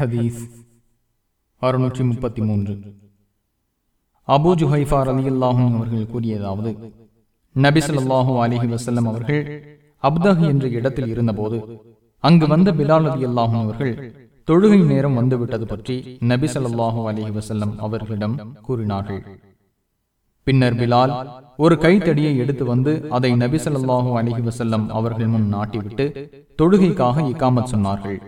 ஹதீஸ் அறுநூற்றி முப்பத்தி மூன்று. அபு ஜுஹைஃபார் அலி அல்லாஹும் அவர்கள் கூறியதாவது நபி அலிஹி வசல்லம் அவர்கள் அப்தஹ் என்ற இடத்தில் இருந்தபோது அங்கு வந்த பிலால் அலி அல்லாஹும் அவர்கள் தொழுகை நேரம் வந்துவிட்டது பற்றி நபி ஸல்லல்லாஹு அலிஹி வசல்லம் அவர்களிடம் கூறினார்கள். பின்னர் பிலால் ஒரு கைத்தடியை எடுத்து வந்து அதை நபி ஸல்லல்லாஹு அலிஹி வசல்லம் அவர்கள் முன் நாட்டிவிட்டு தொழுகைக்காக இக்காமத் சொன்னார்கள்.